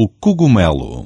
o cogumelo.